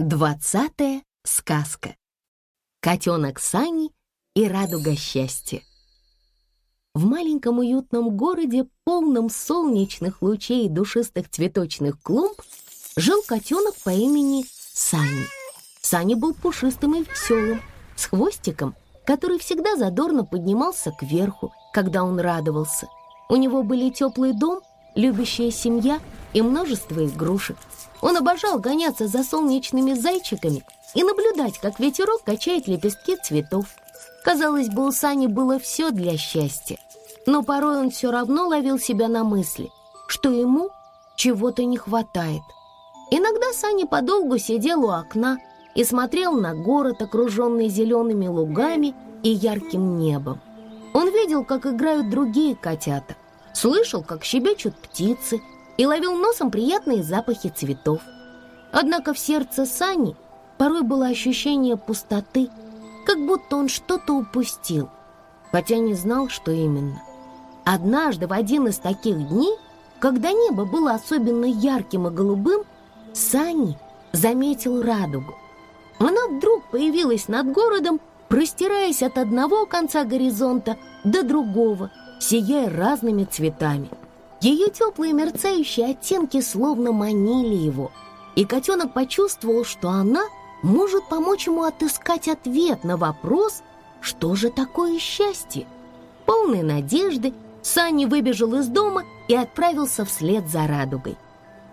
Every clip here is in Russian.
Двадцатая сказка. Котенок Сани и радуга счастья. В маленьком уютном городе, полном солнечных лучей и душистых цветочных клумб, жил котенок по имени Сани. Сани был пушистым и веселым, с хвостиком, который всегда задорно поднимался кверху, когда он радовался. У него были теплый дом, любящая семья и множество игрушек. Он обожал гоняться за солнечными зайчиками и наблюдать, как ветерок качает лепестки цветов. Казалось бы, у Сани было все для счастья, но порой он все равно ловил себя на мысли, что ему чего-то не хватает. Иногда Саня подолгу сидел у окна и смотрел на город, окруженный зелеными лугами и ярким небом. Он видел, как играют другие котята, слышал, как щебечут птицы – и ловил носом приятные запахи цветов. Однако в сердце Сани порой было ощущение пустоты, как будто он что-то упустил, хотя не знал, что именно. Однажды в один из таких дней, когда небо было особенно ярким и голубым, Сани заметил радугу. Она вдруг появилась над городом, простираясь от одного конца горизонта до другого, сияя разными цветами – ее теплые мерцающие оттенки словно манили его, и котенок почувствовал, что она может помочь ему отыскать ответ на вопрос, что же такое счастье. Полной надежды Сани выбежал из дома и отправился вслед за радугой.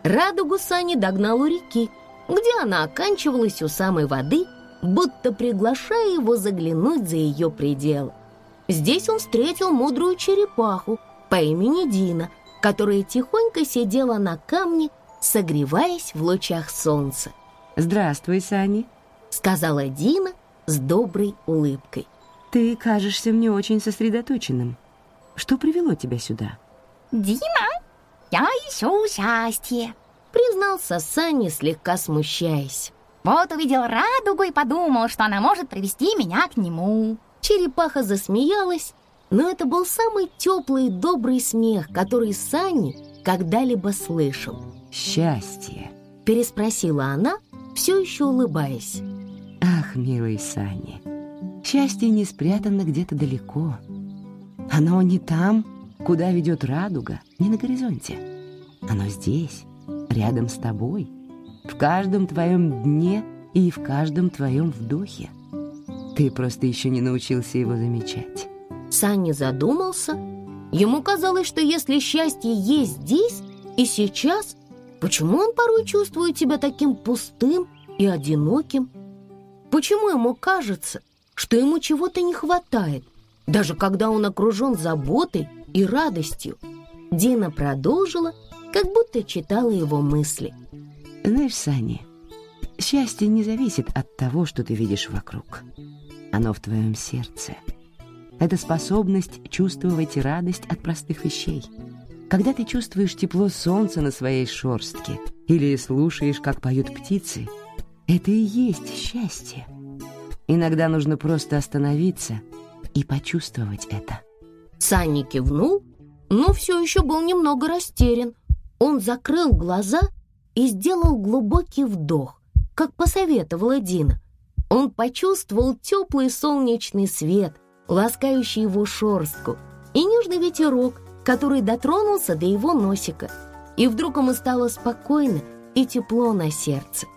Радугу Сани догнал у реки, где она оканчивалась у самой воды, будто приглашая его заглянуть за ее пределы. Здесь он встретил мудрую черепаху по имени Дина – которая тихонько сидела на камне, согреваясь в лучах солнца. «Здравствуй, Сани», — сказала Дина с доброй улыбкой. «Ты кажешься мне очень сосредоточенным. Что привело тебя сюда?» «Дина, я ищу счастье», — признался Сани, слегка смущаясь. «Вот увидел радугу и подумал, что она может привести меня к нему». Черепаха засмеялась но это был самый теплый и добрый смех, который Санни когда-либо слышал. «Счастье?» – переспросила она, все еще улыбаясь. «Ах, милый Санни, счастье не спрятано где-то далеко. Оно не там, куда ведет радуга, не на горизонте. Оно здесь, рядом с тобой, в каждом твоем дне и в каждом твоем вдохе. Ты просто еще не научился его замечать». Санни задумался. Ему казалось, что если счастье есть здесь и сейчас, почему он порой чувствует себя таким пустым и одиноким? Почему ему кажется, что ему чего-то не хватает, даже когда он окружен заботой и радостью? Дина продолжила, как будто читала его мысли. Знаешь, Санни, счастье не зависит от того, что ты видишь вокруг. Оно в твоем сердце — это способность чувствовать радость от простых вещей. Когда ты чувствуешь тепло солнца на своей шорстке или слушаешь, как поют птицы, это и есть счастье. Иногда нужно просто остановиться и почувствовать это. Санни кивнул, но все еще был немного растерян. Он закрыл глаза и сделал глубокий вдох, как посоветовала Дина. Он почувствовал теплый солнечный свет, ласкающий его шорстку, и нежный ветерок, который дотронулся до его носика. И вдруг ему стало спокойно и тепло на сердце.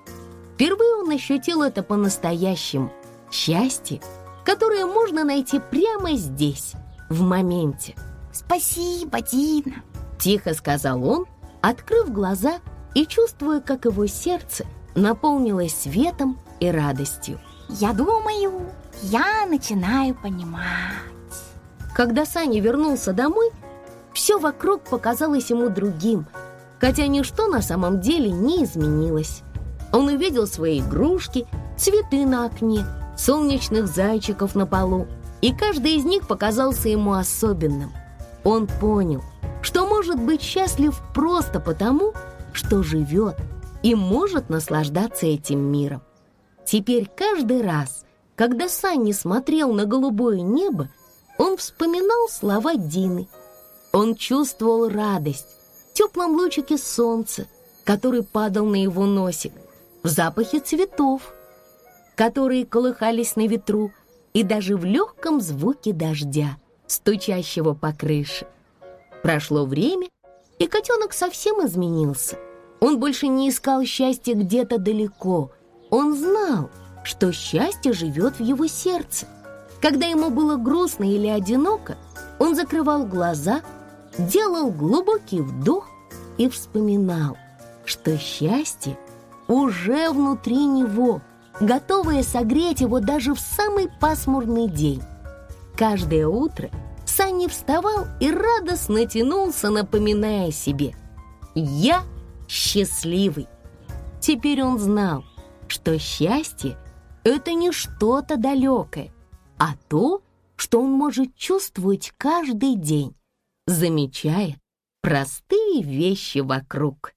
Впервые он ощутил это по-настоящему. Счастье, которое можно найти прямо здесь, в моменте. «Спасибо, Дина!» — тихо сказал он, открыв глаза и чувствуя, как его сердце наполнилось светом и радостью. «Я думаю, я начинаю понимать. Когда Саня вернулся домой, все вокруг показалось ему другим, хотя ничто на самом деле не изменилось. Он увидел свои игрушки, цветы на окне, солнечных зайчиков на полу, и каждый из них показался ему особенным. Он понял, что может быть счастлив просто потому, что живет и может наслаждаться этим миром. Теперь каждый раз, когда Санни смотрел на голубое небо, он вспоминал слова Дины. Он чувствовал радость в теплом лучике солнца, который падал на его носик. в запахе цветов, которые колыхались на ветру, и даже в легком звуке дождя, стучащего по крыше. Прошло время, и котенок совсем изменился. Он больше не искал счастья где-то далеко. Он знал, что счастье живет в его сердце. Когда ему было грустно или одиноко, он закрывал глаза, делал глубокий вдох и вспоминал, что счастье уже внутри него, готовое согреть его даже в самый пасмурный день. Каждое утро Санни вставал и радостно тянулся, напоминая себе «Я счастливый». Теперь он знал, что счастье — это не что-то далекое, а то, что он может чувствовать каждый день, замечая простые вещи вокруг.